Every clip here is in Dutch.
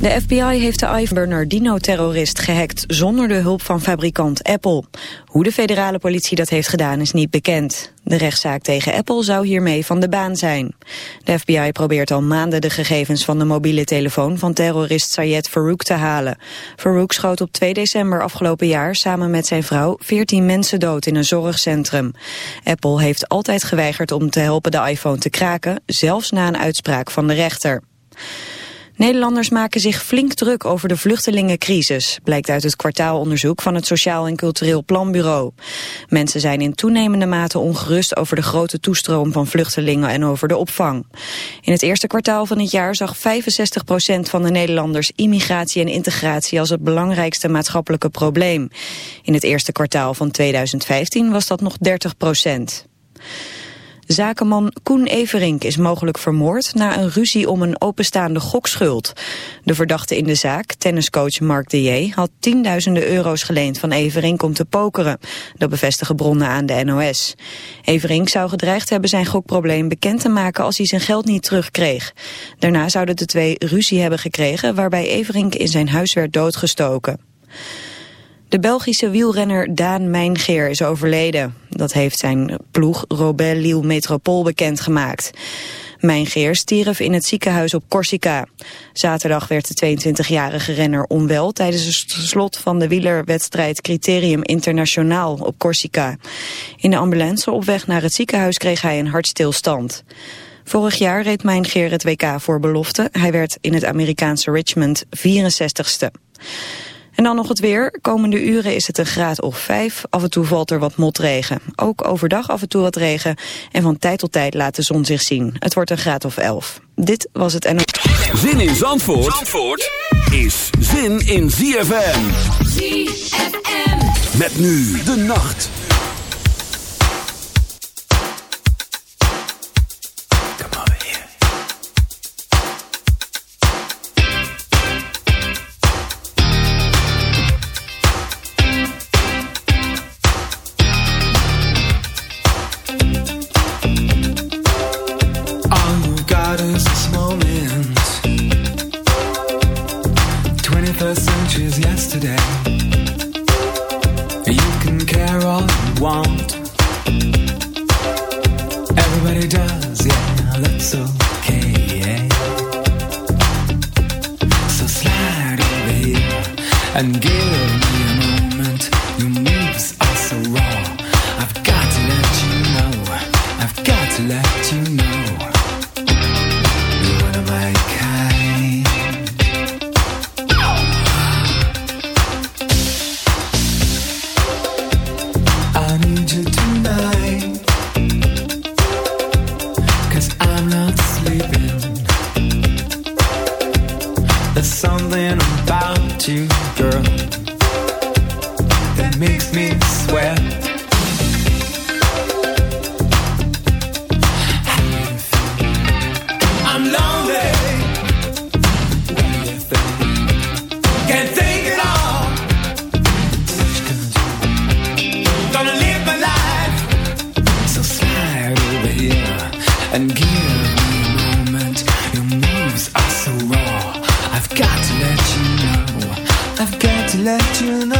De FBI heeft de iPhone Bernardino-terrorist gehackt zonder de hulp van fabrikant Apple. Hoe de federale politie dat heeft gedaan is niet bekend. De rechtszaak tegen Apple zou hiermee van de baan zijn. De FBI probeert al maanden de gegevens van de mobiele telefoon van terrorist Sayed Farouk te halen. Farouk schoot op 2 december afgelopen jaar samen met zijn vrouw 14 mensen dood in een zorgcentrum. Apple heeft altijd geweigerd om te helpen de iPhone te kraken, zelfs na een uitspraak van de rechter. Nederlanders maken zich flink druk over de vluchtelingencrisis, blijkt uit het kwartaalonderzoek van het Sociaal en Cultureel Planbureau. Mensen zijn in toenemende mate ongerust over de grote toestroom van vluchtelingen en over de opvang. In het eerste kwartaal van het jaar zag 65% van de Nederlanders immigratie en integratie als het belangrijkste maatschappelijke probleem. In het eerste kwartaal van 2015 was dat nog 30%. Zakenman Koen Everink is mogelijk vermoord na een ruzie om een openstaande gokschuld. De verdachte in de zaak, tenniscoach Mark de J., had tienduizenden euro's geleend van Everink om te pokeren. Dat bevestigen bronnen aan de NOS. Everink zou gedreigd hebben zijn gokprobleem bekend te maken als hij zijn geld niet terugkreeg. Daarna zouden de twee ruzie hebben gekregen waarbij Everink in zijn huis werd doodgestoken. De Belgische wielrenner Daan Mijngeer is overleden. Dat heeft zijn ploeg Robel Liel Metropool bekendgemaakt. Mijngeer stierf in het ziekenhuis op Corsica. Zaterdag werd de 22-jarige renner onwel tijdens het slot van de wielerwedstrijd Criterium Internationaal op Corsica. In de ambulance op weg naar het ziekenhuis kreeg hij een hartstilstand. Vorig jaar reed Mijngeer het WK voor belofte. Hij werd in het Amerikaanse Richmond 64ste. En dan nog het weer. Komende uren is het een graad of 5. Af en toe valt er wat motregen. Ook overdag af en toe wat regen. En van tijd tot tijd laat de zon zich zien. Het wordt een graad of 11. Dit was het en... Zin in Zandvoort, Zandvoort is zin in ZFM. ZFM. Met nu de nacht. Let you know.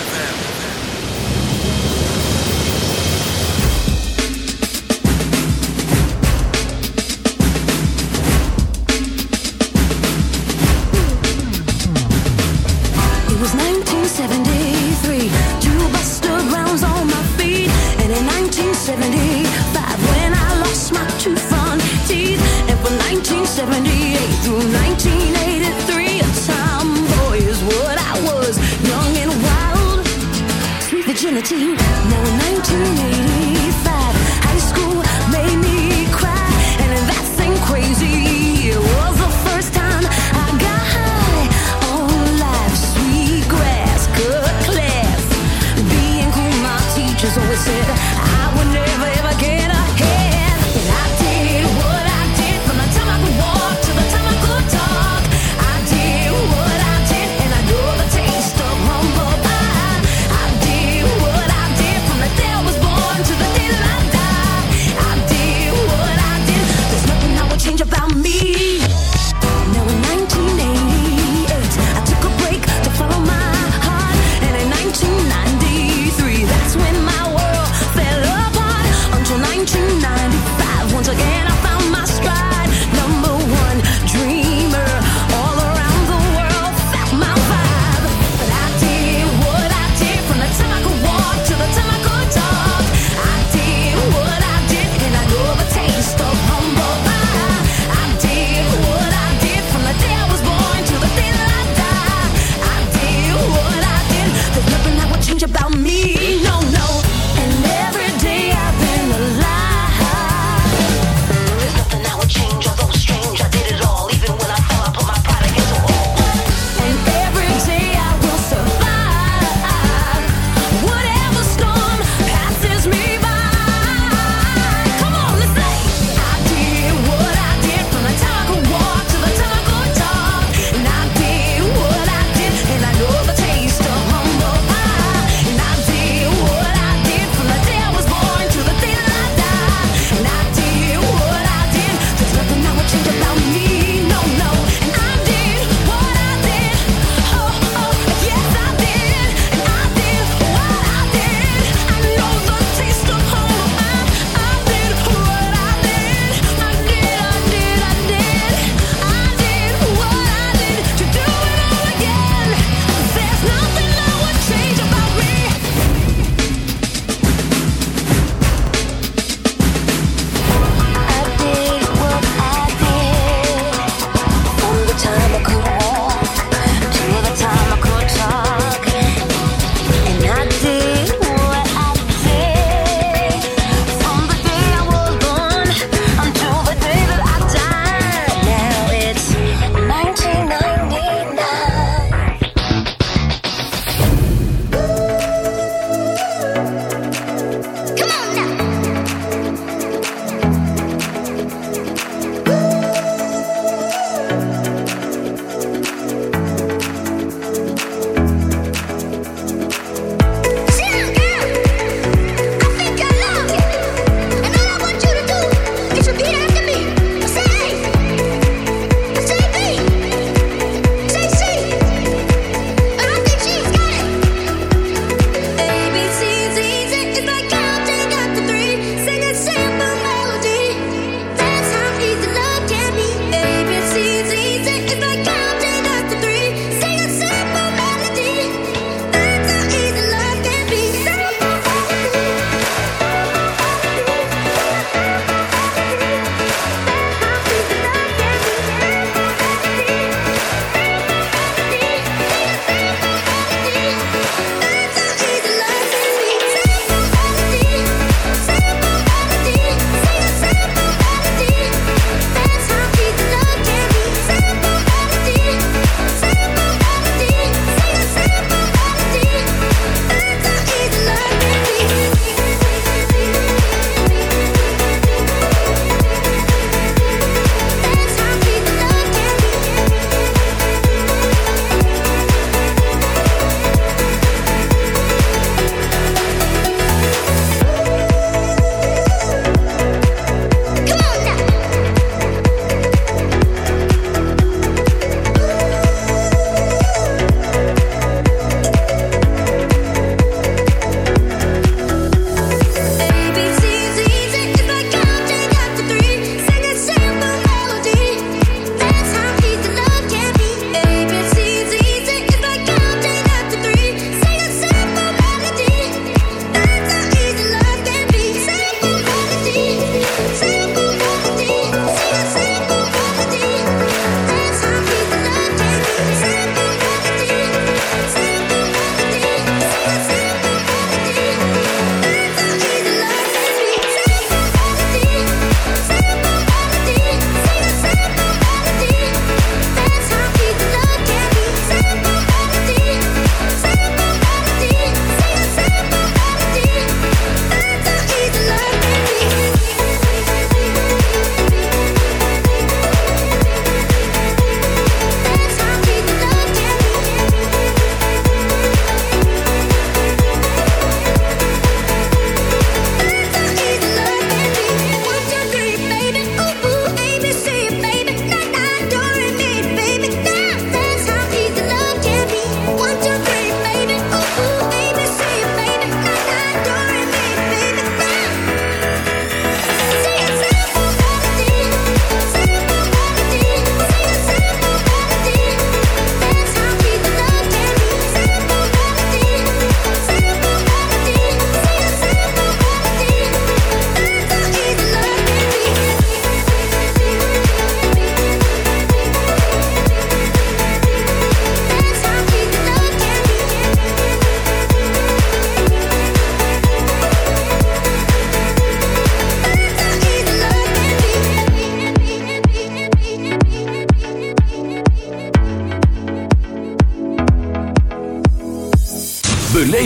to you.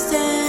understand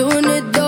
doing it.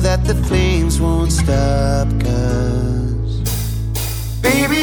that the flames won't stop, cause baby,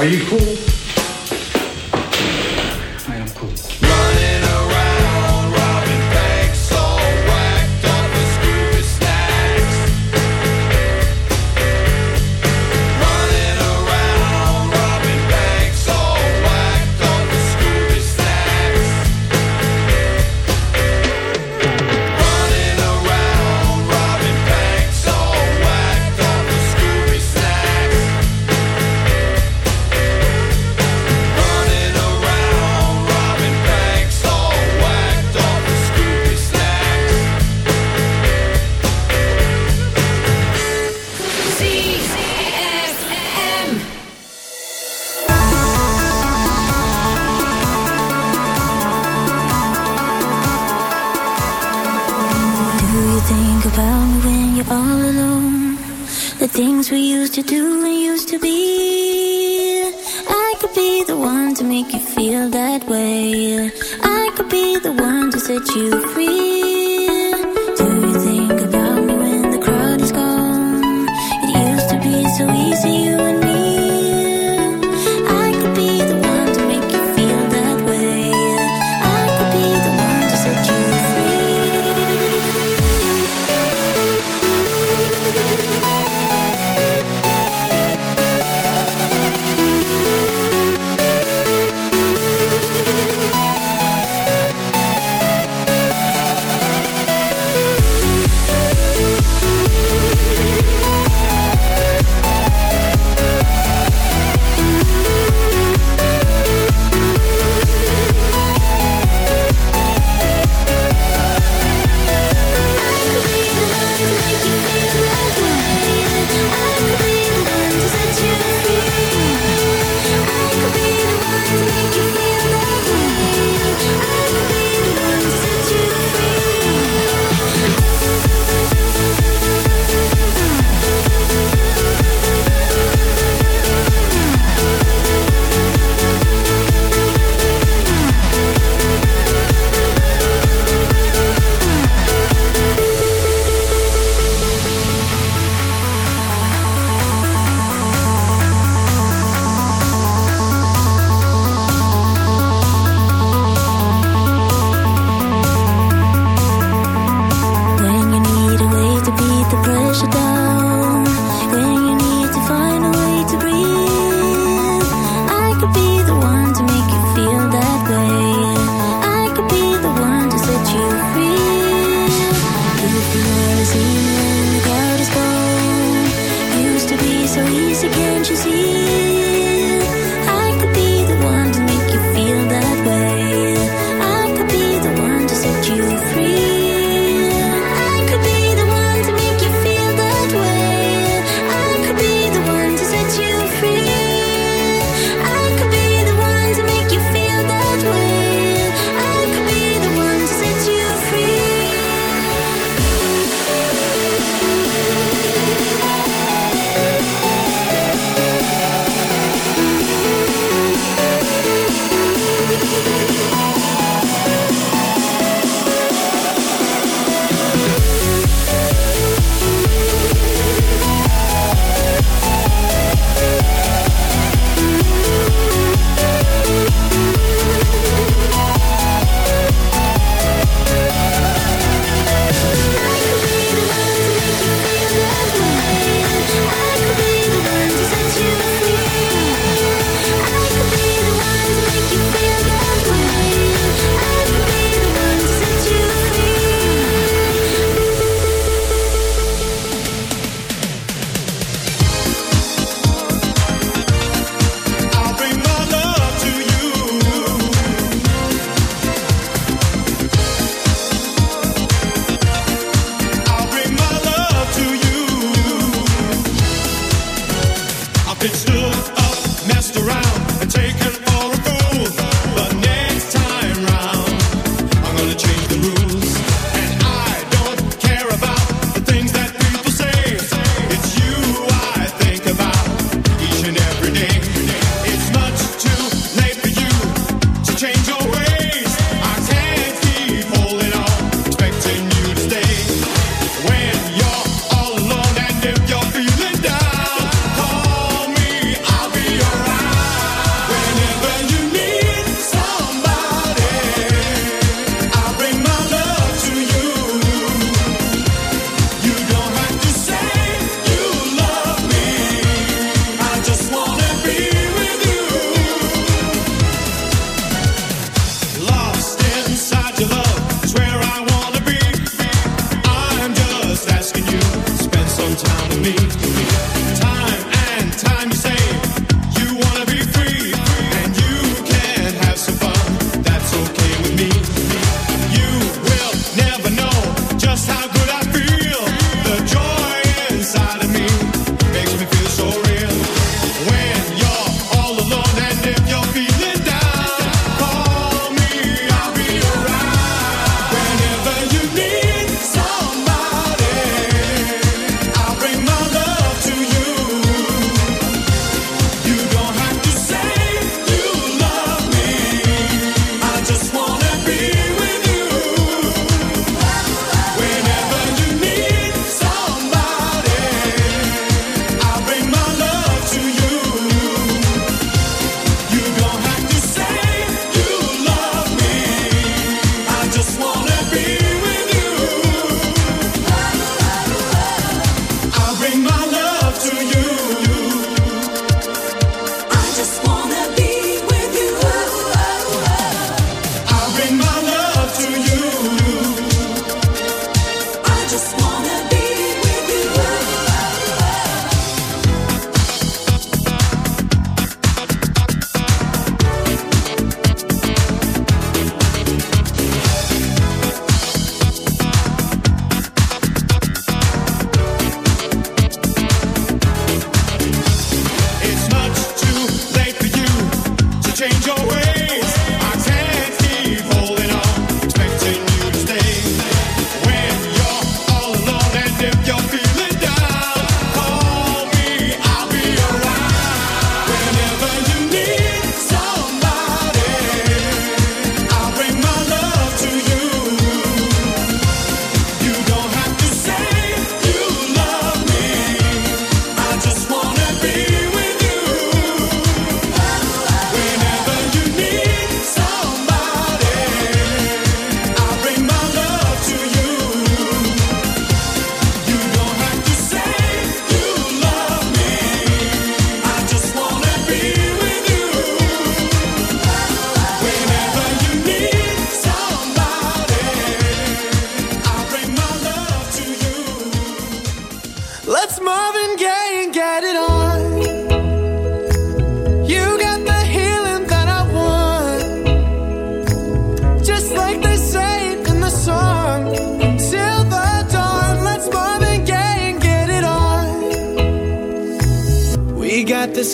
Are you cool?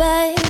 Bye.